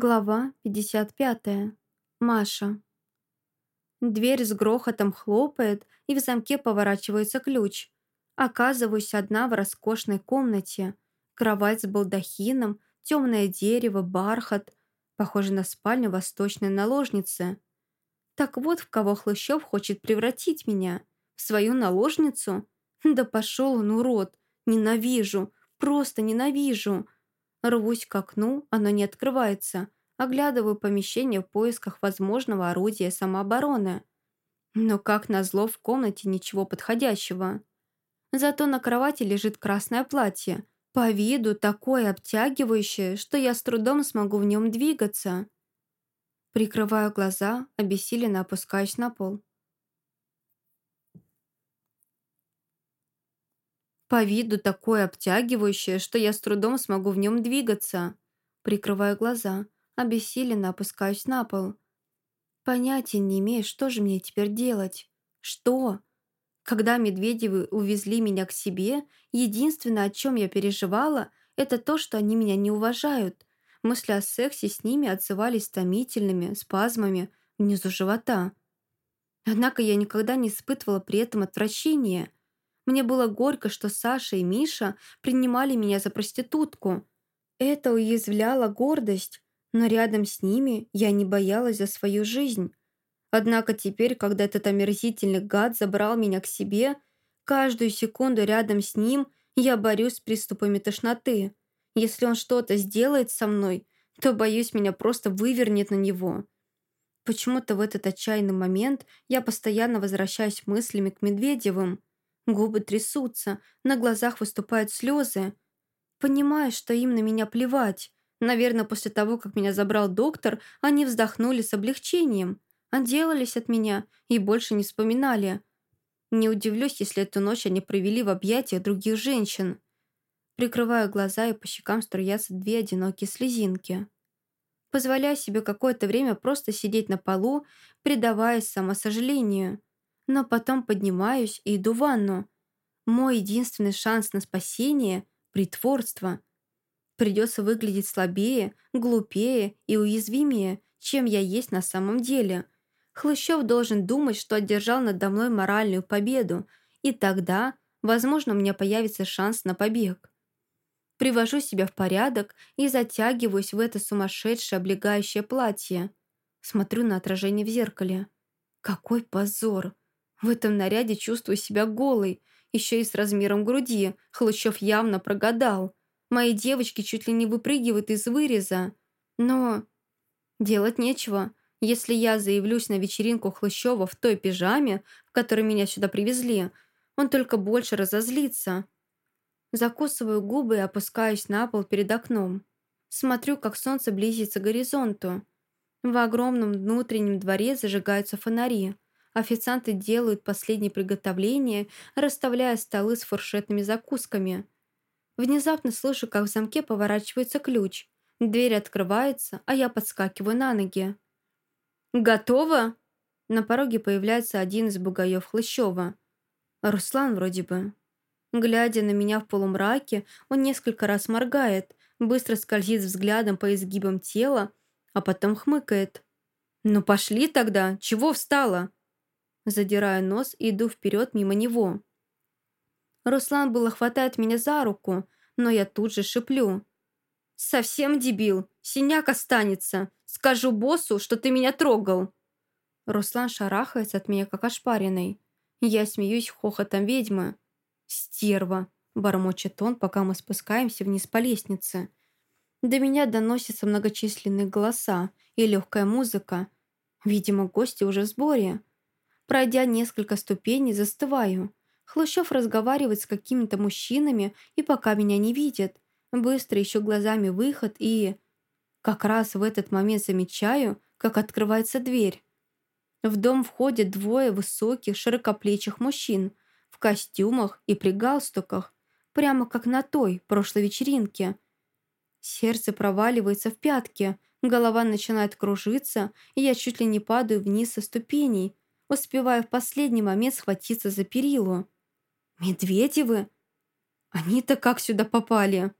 Глава 55. Маша. Дверь с грохотом хлопает, и в замке поворачивается ключ. Оказываюсь одна в роскошной комнате. Кровать с балдахином, темное дерево, бархат. Похоже на спальню восточной наложницы. Так вот, в кого Хлыщев хочет превратить меня. В свою наложницу? Да пошел он, урод. Ненавижу. Просто ненавижу. Рвусь к окну, оно не открывается. Оглядываю помещение в поисках возможного орудия самообороны. Но, как назло, в комнате ничего подходящего. Зато на кровати лежит красное платье. По виду такое обтягивающее, что я с трудом смогу в нем двигаться. Прикрываю глаза, обессиленно опускаюсь на пол. По виду такое обтягивающее, что я с трудом смогу в нем двигаться. Прикрываю глаза, обессиленно опускаюсь на пол. Понятия не имею, что же мне теперь делать. Что? Когда Медведевы увезли меня к себе, единственное, о чем я переживала, это то, что они меня не уважают. Мысли о сексе с ними отзывались томительными, спазмами внизу живота. Однако я никогда не испытывала при этом отвращения – мне было горько, что Саша и Миша принимали меня за проститутку. Это уязвляло гордость, но рядом с ними я не боялась за свою жизнь. Однако теперь, когда этот омерзительный гад забрал меня к себе, каждую секунду рядом с ним я борюсь с приступами тошноты. Если он что-то сделает со мной, то, боюсь, меня просто вывернет на него. Почему-то в этот отчаянный момент я постоянно возвращаюсь мыслями к Медведевым. Губы трясутся, на глазах выступают слезы. Понимаю, что им на меня плевать. Наверное, после того, как меня забрал доктор, они вздохнули с облегчением, отделались от меня и больше не вспоминали. Не удивлюсь, если эту ночь они провели в объятиях других женщин. Прикрываю глаза, и по щекам струятся две одинокие слезинки. Позволяю себе какое-то время просто сидеть на полу, предаваясь самосожалению но потом поднимаюсь и иду в ванну. Мой единственный шанс на спасение – притворство. Придется выглядеть слабее, глупее и уязвимее, чем я есть на самом деле. Хлыщев должен думать, что одержал надо мной моральную победу, и тогда, возможно, у меня появится шанс на побег. Привожу себя в порядок и затягиваюсь в это сумасшедшее облегающее платье. Смотрю на отражение в зеркале. Какой позор! В этом наряде чувствую себя голой, еще и с размером груди. Хлыщев явно прогадал. Мои девочки чуть ли не выпрыгивают из выреза. Но делать нечего. Если я заявлюсь на вечеринку Хлыщева в той пижаме, в которой меня сюда привезли, он только больше разозлится. Закусываю губы и опускаюсь на пол перед окном. Смотрю, как солнце близится к горизонту. В огромном внутреннем дворе зажигаются фонари – Официанты делают последние приготовления, расставляя столы с фуршетными закусками. Внезапно слышу, как в замке поворачивается ключ. Дверь открывается, а я подскакиваю на ноги. «Готово?» На пороге появляется один из бугаев Хлыщева. Руслан вроде бы. Глядя на меня в полумраке, он несколько раз моргает, быстро скользит взглядом по изгибам тела, а потом хмыкает. «Ну пошли тогда, чего встала?» Задираю нос и иду вперед мимо него. Руслан было хватает меня за руку, но я тут же шиплю. «Совсем дебил! Синяк останется! Скажу боссу, что ты меня трогал!» Руслан шарахается от меня, как ошпаренный. Я смеюсь хохотом ведьмы. «Стерва!» – бормочет он, пока мы спускаемся вниз по лестнице. До меня доносятся многочисленные голоса и легкая музыка. Видимо, гости уже в сборе. Пройдя несколько ступеней, застываю. Хлыщев разговаривает с какими-то мужчинами и пока меня не видит. Быстро ищу глазами выход и... Как раз в этот момент замечаю, как открывается дверь. В дом входят двое высоких, широкоплечих мужчин в костюмах и при галстуках, прямо как на той прошлой вечеринке. Сердце проваливается в пятки, голова начинает кружиться, и я чуть ли не падаю вниз со ступеней, успевая в последний момент схватиться за перилу. «Медведевы? Они-то как сюда попали?»